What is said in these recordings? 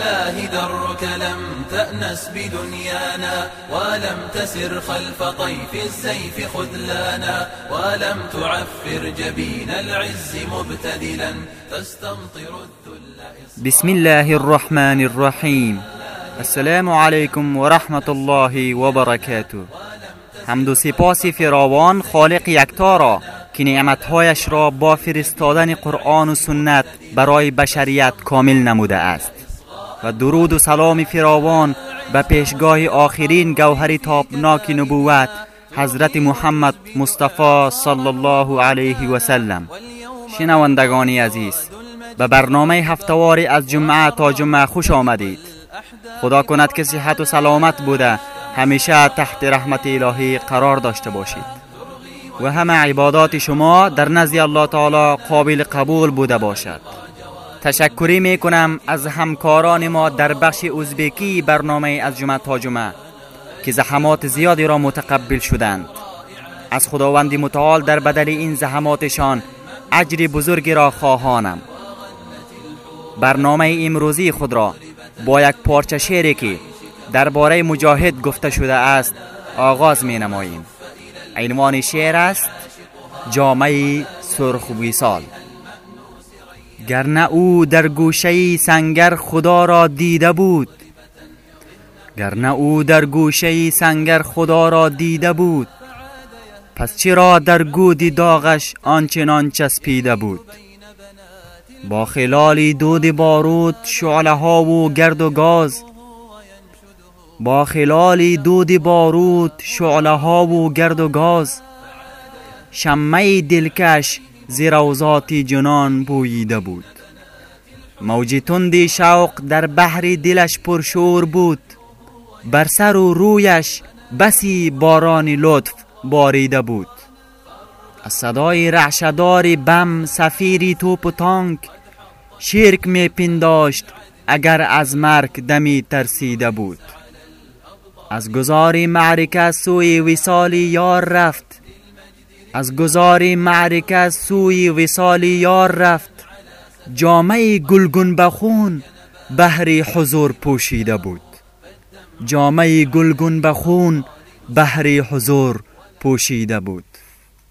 الله درك لم تأنس بدنيانا ولم تسر خلف طيف السيف خذلانا ولم تعفر جبين العز مبتدلا تستمطر الذل بسم الله الرحمن الرحیم السلام علیکم و رحمت الله و برکاته حمد و سپاس فراوان خالق یکتا را که نعمتهایش را با فرستادن قرآن و سنت برای بشریت کامل نموده است. و درود و سلام فراوان به پیشگاه آخرین گوهر تابناک نبوت حضرت محمد مصطفی صلی الله علیه و سلم. شنوندگانی عزیز به برنامه هفتواری از جمعه تا جمعه خوش آمدید. خدا کند که صحت و سلامت بوده همیشه تحت رحمت الهی قرار داشته باشید. و همه عبادات شما در نزد الله تعالی قابل قبول بوده باشد. تشکری می کنم از همکاران ما در بخش ازبکی برنامه از جمعه تا جمعه که زحمات زیادی را متقبل شدند. از خداوند متعال در بدل این زحماتشان اجر بزرگی را خواهانم. برنامه امروزی خود را با یک پارچه شعری که درباره مجاهد گفته شده است آغاز می نماییم عنوان شعر است جامعه سرخ ویسال. گرنه او در گوشه سنگر خدا را دیده بود. گرنه او در گوشه سنگر خدا را دیده بود پس چرا در گودی داغش آنچنان چسبیده بود؟ با خلال دود بارود شعله ها و گرد و گاز. با خلال دود بارود شعله ها و گرد و گاز. شمه دلکش زیروزات جنان بوییده بود. موج تند شوق در بحر دلش پرشور بود. بر سر و رویش بسی باران لطف باریده بود. از صدای رعشدار بم سفیری توپ و تانک شرک می پنداشت اگر از مرگ دمی ترسیده بود. از گذاری معرکه سوی وصال یار رفت. از گذاری معرکه سوی وصال یار رفت. جامعه گلگون بخون بحری حضور پوشیده بود. جامعه گلگون بخون بحری حضور پوشیده بود.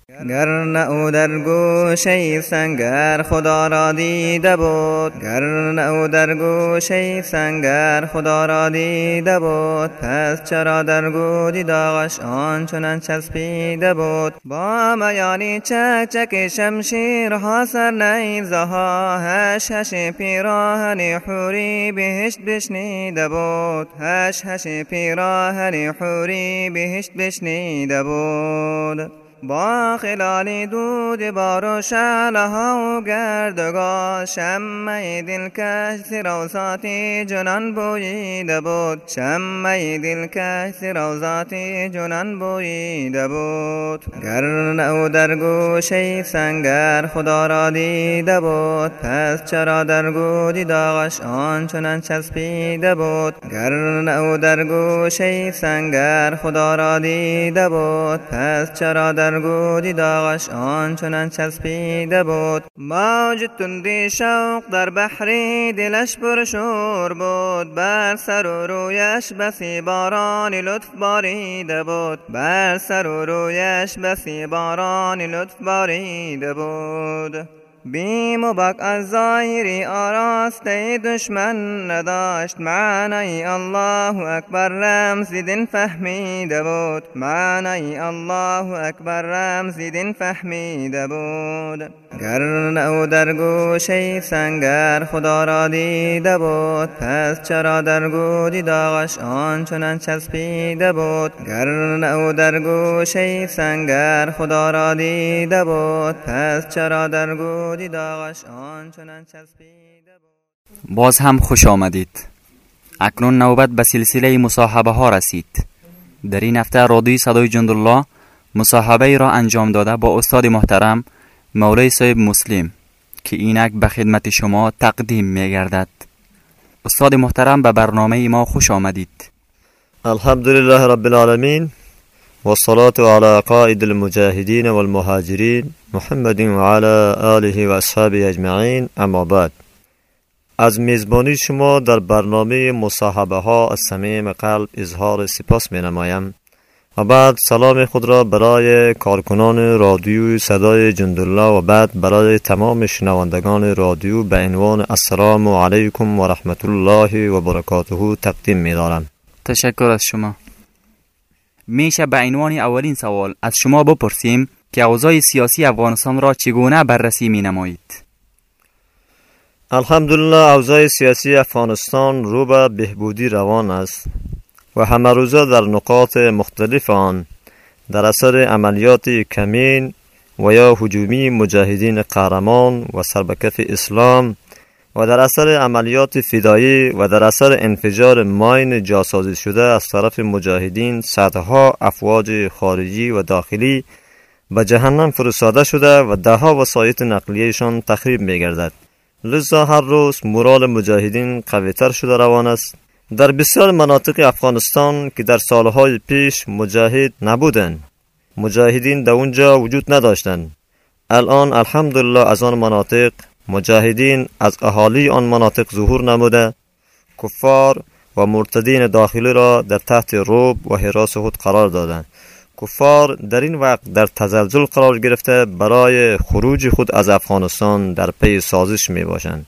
گر نه او در گوشه سنگر خدا را دیده بود. گر نه او در گوشه سنگر خدا را دیده بود. پس چرا در گودی داغش آنچنان چسبیده بود؟ با میانی چک چک شمشیرها سر نیزه ها هش هش پیراهن حوری بهشت بشنیده بود. هش هش پیراهن حوری بهشت بشنیده بود. با خلال دود بار و شعله ها و گردگاه شمه دلکش روزاتی جنان بویده بود. شمه دلکش روزاتی جنان بویده بود. گر او در گوشه سنگر خدا را دیده بود پس چرا در گودی داغش آنچنان چسبیده بود؟ گر او در گوشه سنگر خدا را دیده بود پس چرا در گودی داغش آنچنان چسبیده بود. موج تندی شوق در بحری دلش پرشور بود. بر سر و رویش بسی باران لطف باریده بود. بر سر و رویش بسی باران لطف باریده بود. بیم و بک از ظاهری آراسته دشمن نداشت معنی الله اکبر رمز دین فهمیده بود. معنی الله اکبر رمز دین فهمیده بود. گر او در گوشه سنگر خدا را دیده بود پس چرا در گودی داغش آنچنان چسبیده بود؟ گر او در گوشه سنگر خدا را دیده بود پس چرا در گودی داغش آنچنان چسبیده بود. باز هم خوش آمدید. اکنون نوبت به سلسله مصاحبه ها رسید. در این هفته رادوی صدای جندالله مصاحبه ای را انجام داده با استاد محترم مولای صاحب مسلم که اینک به خدمت شما تقدیم می گردد استاد محترم به برنامه ما خوش آمدید. الحمد لله رب العالمين والصلاة على قائد المجاهدين والمهاجرين محمد وعلى آله وأصحابه أجمعين. أما بعد از میزبانی شما در برنامه مصاحبه ها از صمیم قلب اظهار سپاس می نمایم و بعد سلام خود را برای کارکنان رادیو صدای جندالله و بعد برای تمام شنوندگان رادیو به عنوان السلام علیکم و رحمت الله و برکاته تقدیم می دارم تشکر از شما. میشه به عنوان اولین سوال از شما بپرسیم که اوضاع سیاسی افغانستان را چگونه بررسی می نمایید؟ الحمدلله اوضاع سیاسی افغانستان رو به بهبودی روان است و همه روزه در نقاط مختلف آن در اثر عملیات کمین و یا حجومی مجاهدین قهرمان و سربکف اسلام و در اثر عملیات فدایی و در اثر انفجار ماین جاسازی شده از طرف مجاهدین صدها افواج خارجی و داخلی به جهنم فرستاده شده و دهها وسایط نقلیهشان تخریب می گردد. لذا هر روز مورال مجاهدین قویتر شده روان است در بسیار مناطق افغانستان که در سالهای پیش مجاهد نبودند مجاهدین در اونجا وجود نداشتند الان الحمدلله از آن مناطق مجاهدین از اهالی آن مناطق ظهور نموده. کفار و مرتدین داخلی را در تحت روب و حراس خود قرار دادند. کفار در این وقت در تزلزل قرار گرفته برای خروج خود از افغانستان در پی سازش می باشند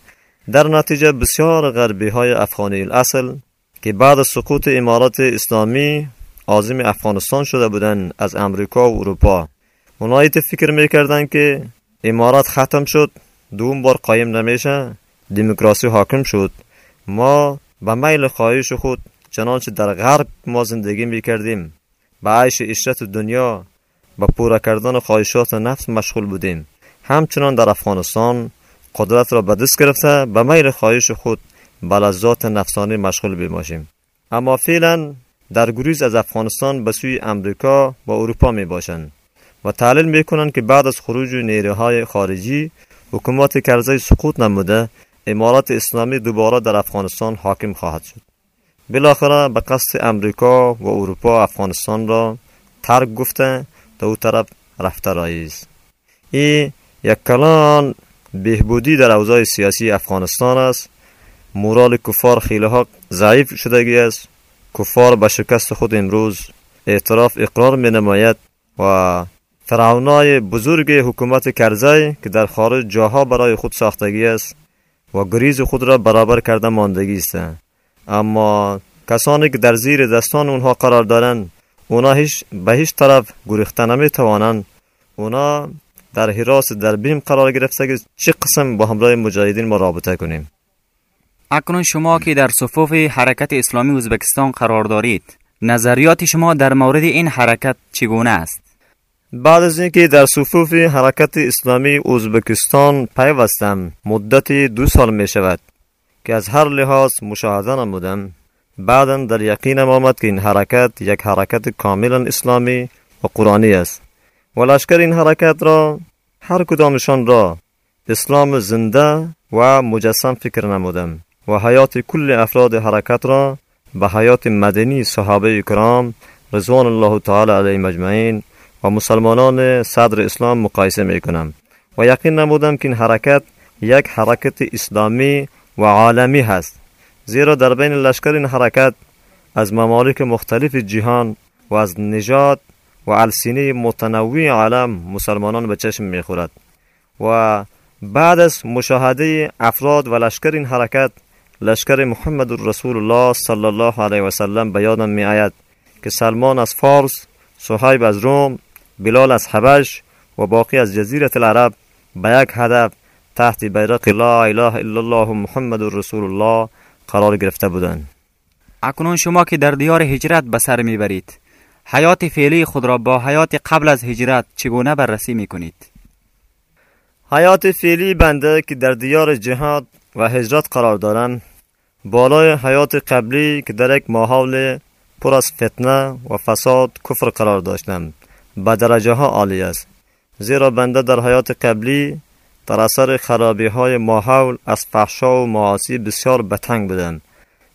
در نتیجه بسیار غربی های افغانی الاصل که بعد سقوط امارات اسلامی عازم افغانستان شده بودند از امریکا و اروپا اونایی فکر می‌کردند که امارات ختم شد دوم بار قایم نمیشه. دموکراسی حاکم شد. ما به میل خواهش خود چنانچه در غرب ما زندگی می‌کردیم. به عیش اشرت دنیا به پورا کردن خواهشات نفس مشغول بودیم. همچنان در افغانستان قدرت را به دست گرفته به میل خواهش خود به لذات نفسانی مشغول بماشیم. اما فعلا در گریز از افغانستان به سوی امریکا و اروپا می باشند و تعلیل می کنند که بعد از خروج نیروهای خارجی حکومت کرزی سقوط نموده امارات اسلامی دوباره در افغانستان حاکم خواهد شد بالاخره به قصد امریکا و اروپا افغانستان را ترک گفته تا او طرف رفته رایز این یک کلان بهبودی در اوضاع سیاسی افغانستان است مورال کفار خیلی ها ضعیف شدگی است کفار به شکست خود امروز اعتراف اقرار می نماید و فرعونای بزرگ حکومت کرزی که در خارج جاها برای خود ساختگی است و گریز خود را برابر کرده ماندگی است. اما کسانی که در زیر دستان اونها قرار دارند اونا هیچ به هیچ طرف گریخته نمی توانند اونا در حراس در بیم قرار گرفته که چه قسم با همراه مجاهدین ما رابطه کنیم. اکنون شما که در صفوف حرکت اسلامی ازبکستان قرار دارید نظریات شما در مورد این حرکت چگونه است؟ بعد از اینکه در صفوف حرکت اسلامی ازبکستان پیوستم مدت دو سال می شود که از هر لحاظ مشاهده نمودم. بعدا در یقینم آمد که این حرکت یک حرکت کاملا اسلامی و قرآنی است و لشکر این حرکت را هر کدامشان را اسلام زنده و مجسم فکر نمودم و حیات کل افراد حرکت را به حیات مدنی صحابه کرام رضوان الله تعالی علیه مجمعین و مسلمانان صدر اسلام مقایسه می کنم و یقین نمودم که این حرکت یک حرکت اسلامی و عالمی هست. زیرا در بین لشکر این حرکت از ممالک مختلف جهان و از نژاد و السینه متنوع عالم مسلمانان به چشم می خورد و بعد از مشاهده افراد و لشکر این حرکت لشکر محمد رسول الله صلی الله علیه و سلم به یادم می آید که سلمان از فارس صحیب از روم بلال از حبش و باقی از جزیره العرب به یک هدف تحت بیرق لا اله الا الله محمد رسول الله قرار گرفته بودند اکنون شما که در دیار هجرت به سر می‌برید حیات فعلی خود را با حیات قبل از هجرت چگونه بررسی می کنید؟ حیات فعلی بنده که در دیار جهاد و هجرت قرار دارند بالای حیات قبلی که در یک ماحول پر از فتنه و فساد کفر قرار داشتند به درجه ها عالی است. زیرا بنده در حیات قبلی در اثر خرابی های ماحول از فحشا و معاصی بسیار بتنگ بودند.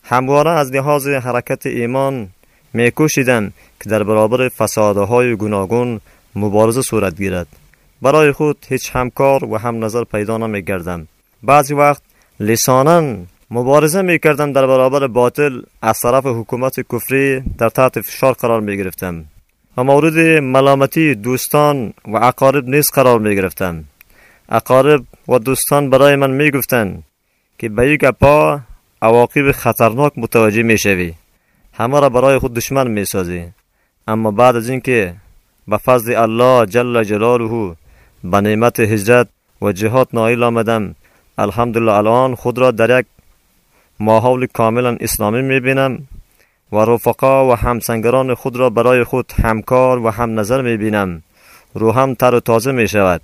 همواره از لحاظ حرکت ایمان میکوشیدند که در برابر فسادهای گوناگون مبارزه صورت گیرد. برای خود هیچ همکار و هم نظر پیدا نمی گردم بعضی وقت لسانا مبارزه می کردم در برابر باطل از طرف حکومت کفری در تحت فشار قرار می گرفتم و مورد ملامتی دوستان و اقارب نیز قرار می گرفتم اقارب و دوستان برای من می گفتند که به یک گپا عواقب خطرناک متوجه می شوی همه را برای خود دشمن می سازی اما بعد از اینکه به فضل الله جل جلاله به نعمت هجرت و جهاد نایل آمدم الحمدلله الان خود را در یک ماحول کاملا اسلامی می بینم و رفقا و همسنگران خود را برای خود همکار و هم نظر می بینم. روحم تر و تازه می شود.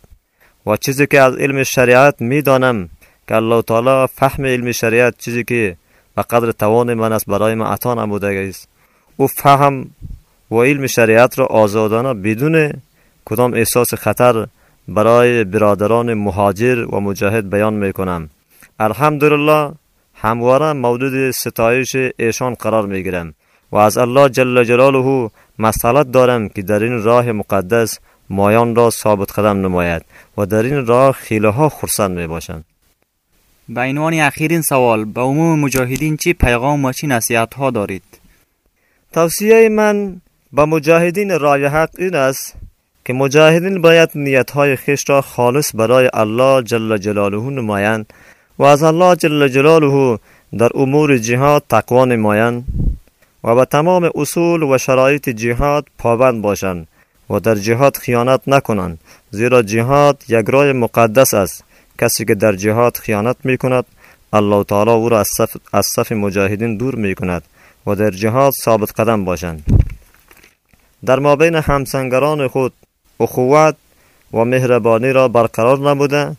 و چیزی که از علم شریعت می دانم که الله تعالی فهم علم شریعت چیزی که به قدر توان من است برای من عطا نموده است. او فهم و علم شریعت را آزادانه بدون کدام احساس خطر برای برادران مهاجر و مجاهد بیان می کنم. الحمدلله همواره مولود ستایش ایشان قرار می گیرم و از الله جل جلاله مسئلت دارم که در این راه مقدس مایان را ثابت قدم نماید و در این راه خیله ها خرسند می باشند به عنوان اخیرین سوال به عموم مجاهدین چی پیغام و چی نصیحت ها دارید توصیه من به مجاهدین رای حق این است که مجاهدین باید نیت های خیش را خالص برای الله جل جلاله نمایند و از الله جل جلاله در امور جهاد تقوا نمایند و به تمام اصول و شرایط جهاد پابند باشند و در جهاد خیانت نکنند زیرا جهاد یک راه مقدس است. کسی که در جهاد خیانت می کند الله تعالی او را از صف, از صف مجاهدین دور می کند و در جهاد ثابت قدم باشند. در مابین همسنگران خود اخوت و مهربانی را برقرار نموده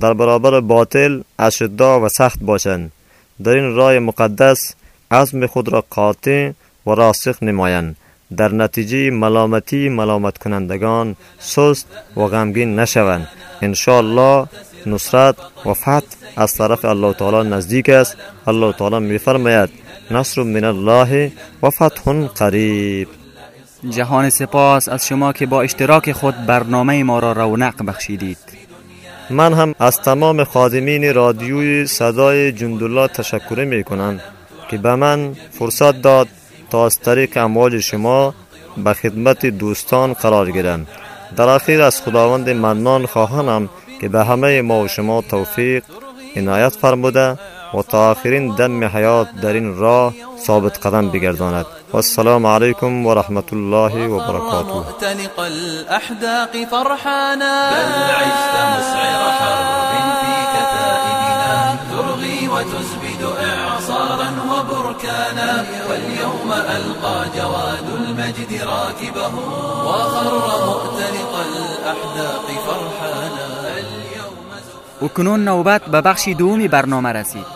در برابر باطل اشدا و سخت باشند. در این راه مقدس عزم خود را قاطع و راسخ نمایند. در نتیجه ملامتی ملامت کنندگان سست و غمگین نشوند. الله نصرت و فتح از طرف الله تعالی نزدیک است. الله تعالی میفرماید نصر من الله و فتح قریب. جهان سپاس از شما که با اشتراک خود برنامه ما را رونق بخشیدید. من هم از تمام خادمین رادیوی صدای جندالله تشکر می کنم که به من فرصت داد تا از طریق اموال شما به خدمت دوستان قرار گیرم. در اخیر از خداوند منان خواهانم که به همه ما و شما توفیق عنایت فرموده و تا آخرین دم حیات در این راه ثابت قدم بگرداند. و السلام علیکم و رحمت الله و برکاته مختنق الأحداق فرحانا. بل عشت مسعر حرب في كتائبنا. ترغي وتزبد إعصارا وبركانا. واليوم ألقى جواد المجد راكبه. وخر مؤتنق الأحداق فرحانا. و کنون نوبت به بخش دومی برنامه رسید.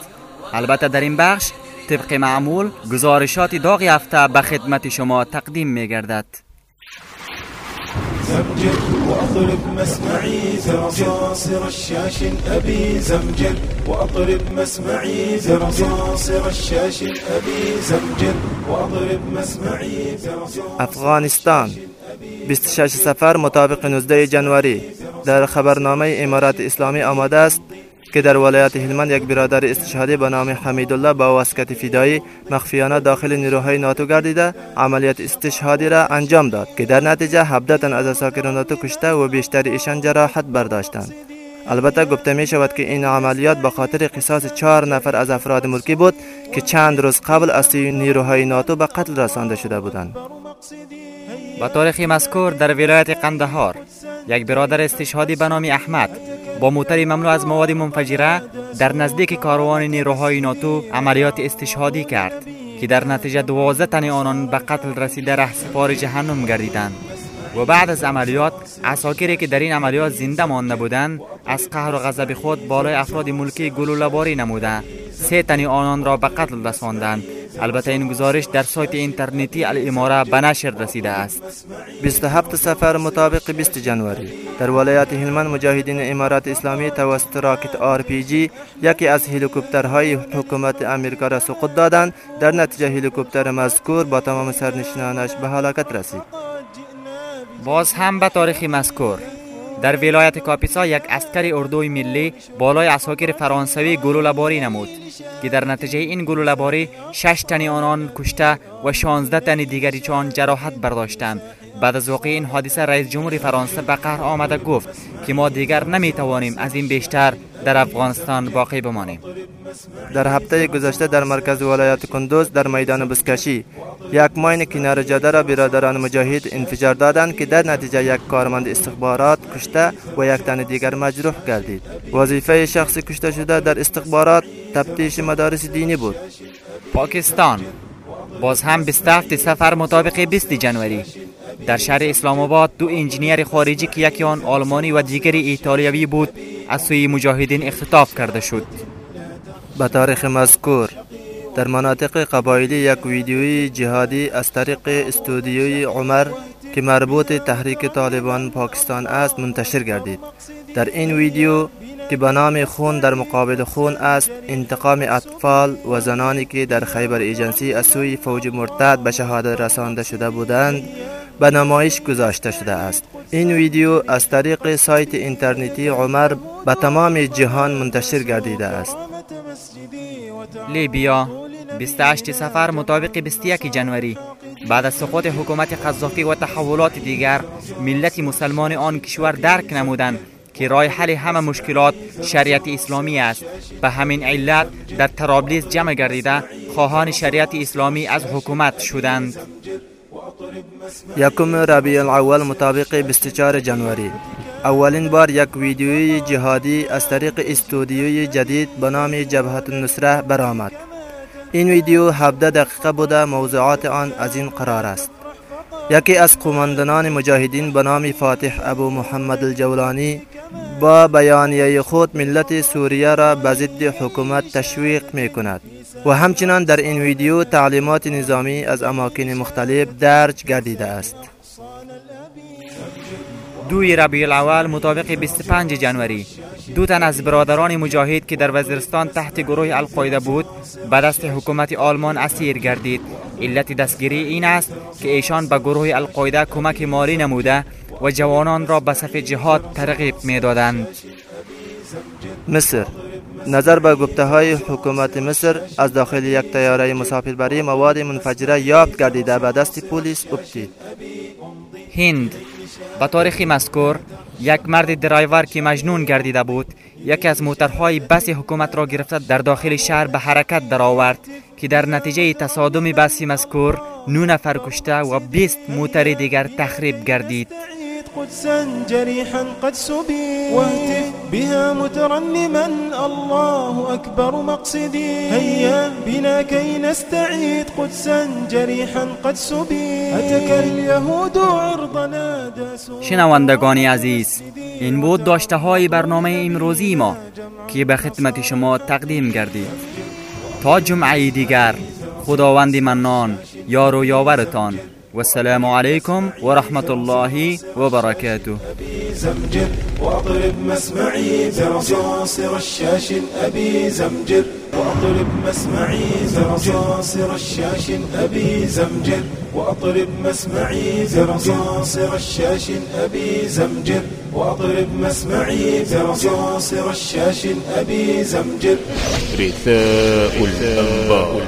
البته در این بخش طبق معمول گزارشات داغ هفته به خدمت شما تقدیم می گردد زمجر وأطرب مسمعي زرصاصر الشاش أبي زمجر وأطرب مسمعي زرصاصر الشاش أبي زمجر وأطرب مسمعي افغانستان 26 سفر مطابق 19 جنوری. در خبرنامه امارات اسلامی آماده است که در ولایت هلمند یک برادر استشهادی به نام حمیدالله با واسکت فدایی مخفیانه داخل نیروهای ناتو گردیده عملیات استشهادی را انجام داد که در نتیجه 17 تن از اساکر ناتو کشته و بیشتر ایشان جراحت برداشتند. البته گفته می شود که این عملیات به خاطر قصاص چهار نفر از افراد ملکی بود که چند روز قبل از نیروهای ناتو به قتل رسانده شده بودند. با تاریخ مذکور در ولایت قندهار یک برادر استشهادی به نام احمد با موتری مملو از مواد منفجره در نزدیک کاروان نیروهای ناتو عملیات استشهادی کرد که در نتیجه دوازده تن آنان به قتل رسیده ره سپار جهنم گردیدند. و بعد از عملیات عساکری که در این عملیات زنده مانده بودند از قهر و غضب خود بالای افراد ملکی گلوله باری نموده. سه تن آنان را به قتل رساندند. البته این گزارش در سایت اینترنتی الاماره به نشر رسیده است. 27 صفر مطابق 20 جنوری. در ولایت هلمند مجاهدین امارت اسلامی توسط راکت آر پی جی یکی از هلیکوپترهای حکومت امریکا را سقوط دادند. در نتیجه هلیکوپتر مذکور با تمام سرنشینانش به هلاکت رسید. باز هم به تاریخ مذکور. در ولایت کاپیسا یک اسکر اردوی ملی بالای اساکر فرانسوی گلوله نمود که در نتیجه این گلوله باری 6 تن آنان کشته و 16 تن دیگری چون جراحت برداشتند. بعد از واقع این حادثه رئیس جمهور فرانسه به قهر آمده گفت که ما دیگر نمی توانیم از این بیشتر در افغانستان باقی بمانیم. در هفته گذشته در مرکز ولایت کندوز در میدان بسکشی یک ماین کنار جاده را برادران مجاهد انفجار دادند که در نتیجه یک کارمند استخبارات کشته و یک تن دیگر مجروح گردید. وظیفه شخص کشته شده در استخبارات تفتیش مدارس دینی بود. پاکستان باز هم 27 سفر مطابق 20 جنوری. در شهر اسلام آباد دو انجینیر خارجی که یکی آن آلمانی و دیگری ایتالیایی بود از سوی مجاهدین اختطاف کرده شد. به تاریخ مذکور در مناطق قبایلی یک ویدیوی جهادی از طریق استودیوی عمر که مربوط تحریک طالبان پاکستان است منتشر گردید. در این ویدیو که به نام خون در مقابل خون است انتقام اطفال و زنانی که در خیبر ایجنسی از سوی فوج مرتد به شهادت رسانده شده بودند به نمایش گذاشته شده است. این ویدیو از طریق سایت اینترنتی عمر به تمام جهان منتشر گردیده است. لیبیا 28 سفر مطابق 21 جنوری بعد از سقوط حکومت قذافی و تحولات دیگر ملت مسلمان آن کشور درک نمودند. که رای حل همه مشکلات شریعت اسلامی است. به همین علت در ترابلیس جمع گردیده خواهان شریعت اسلامی از حکومت شدند. یکم ربیع الاول مطابق 24 جنوری. اولین بار یک ویدیوی جهادی از طریق استودیوی جدید به نام جبهت النصره برآمد. این ویدیو 17 دقیقه بوده موضوعات آن از این قرار است. یکی از قماندانان مجاهدین به نام فاتح ابو محمد الجولانی با بیانیه خود ملت سوریه را به ضد حکومت تشویق می کند و همچنان در این ویدیو تعلیمات نظامی از اماکن مختلف درج گردیده است. دوی ربیع الاول مطابق 25 جنوری. دو تن از برادران مجاهد که در وزیرستان تحت گروه القاعده بود به دست حکومت آلمان اسیر گردید. علت دستگیری این است که ایشان به گروه القاعده کمک مالی نموده و جوانان را به صف جهاد ترغیب می‌دادند. مصر. نظر به گفته های حکومت مصر از داخل یک تیاره مسافربری مواد منفجره یافت گردیده به دست پلیس افتید هند. به تاریخ مذکور یک مرد درایور که مجنون گردیده بود یکی از موترهای بس حکومت را گرفته در داخل شهر به حرکت درآورد که در نتیجه تصادم بسی مذکور نو نفر کشته و 20 موتر دیگر تخریب گردید. بها مترنما الله أكبر مقصدي. هيا بنا كي نستعيد قدسا جريحا قد سبي. أتك اليهود عرضنا داسوا. شنوندگان عزیز این بود داشته های برنامه امروزی ما که به خدمت شما تقدیم گردید. تا جمعه دیگر خداوند منان یار و یاورتان. والسلام عليكم ورحمة الله وبركاته. أبي زمجر وأطرب مسمعي زرصاصر الشاشن أبي زمجر وأطرب مسمعي زرصاصر الشاش أبي زمجر وأطرب مسمعي زرصاصر الشاشن أبي زمجر وأطرب مسمعي زرصاصر الشاشن أبي زمجر رثاء الأنبار